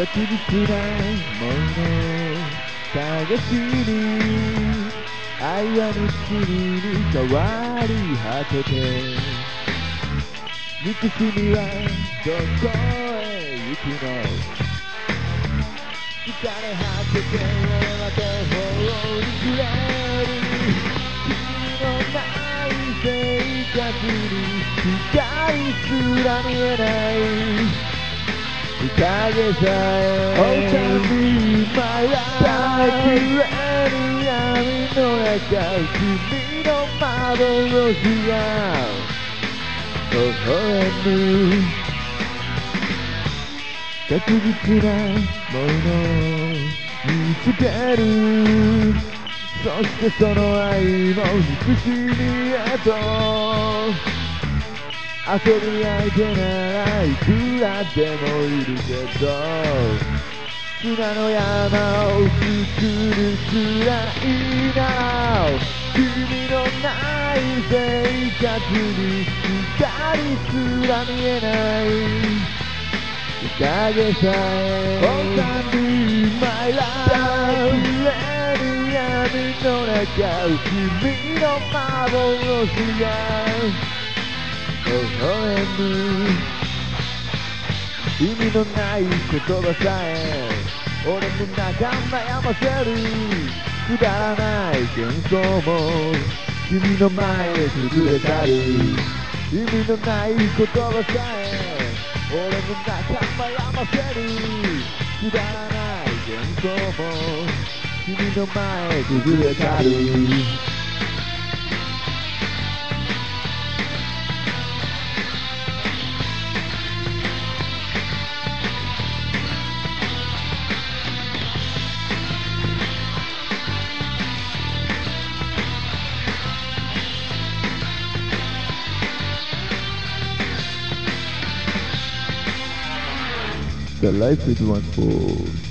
確実なもの探しに愛は道に変わり果てて憎しみはどこへ行くの？疲れ果てて俺は途方に暮れる君のない生活に光すら見えない影さえ Oh tell me my life れる闇の中君の幻が微笑む確実なものを見つけるそしてその愛も憎しみへと遊び相手ならいくらでもいるけど砂の山を作るくらいな君のない生活に光すら見えない。影さえ Oh, can be my love れる闇の中君の幻が微笑む意味のない言葉さえ俺の中悩ませるくだらない幻想も君の前で崩れ去る意味のない。言葉さえ俺の中悩ませるくだらない。幻想も君の前で崩れ去る The life is one for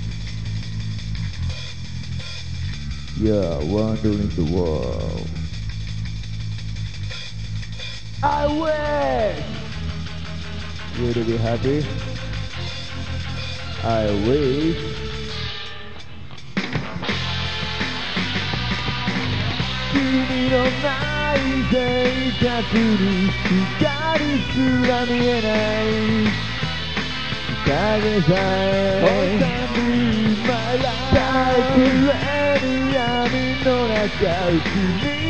Yeah, wandering the world. I wish you to be happy. I wish君のない生活に光すら見えない 君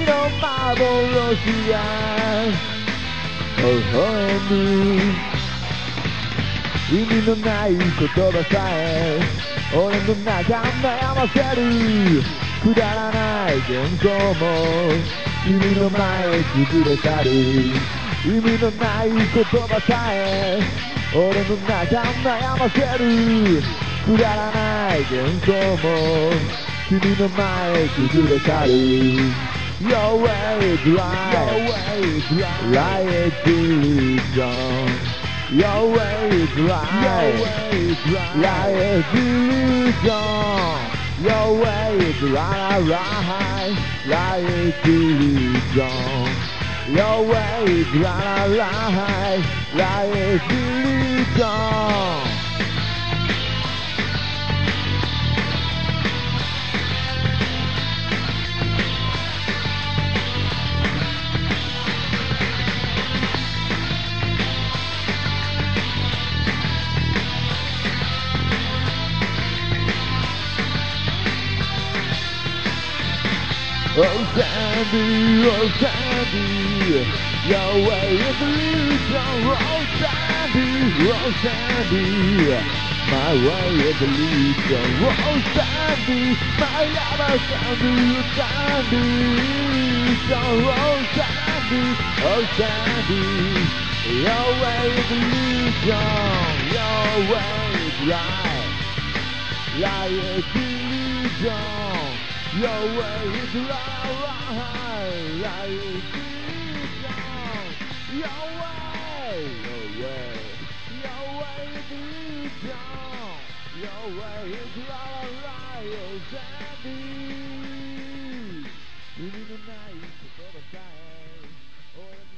の幻が微笑む意味のない言葉さえ俺の中悩ませるくだらない幻想も君の前崩れ去る意味のない言葉さえ俺の中悩ませるくだらない幻想も君の前崩れ去る Your way is right, your way is right, like a illusion. Your way is right, your way is right, like a illusion. Your way is right, right, like a illusion. your way, grind a lie, lie is really done. Oh Sandy, oh Sandy, your way is illusion. Oh Sandy, oh Sandy, oh, my way is illusion. Oh, oh Sandy, my lover Sandy, Sandy, so oh Sandy, oh Sandy, your way is illusion. Your way is right, like a illusion. Your way is right, right down. Your way, your way, your way is down. Your way is right, right, oh Sandy. In the night, for the day, or.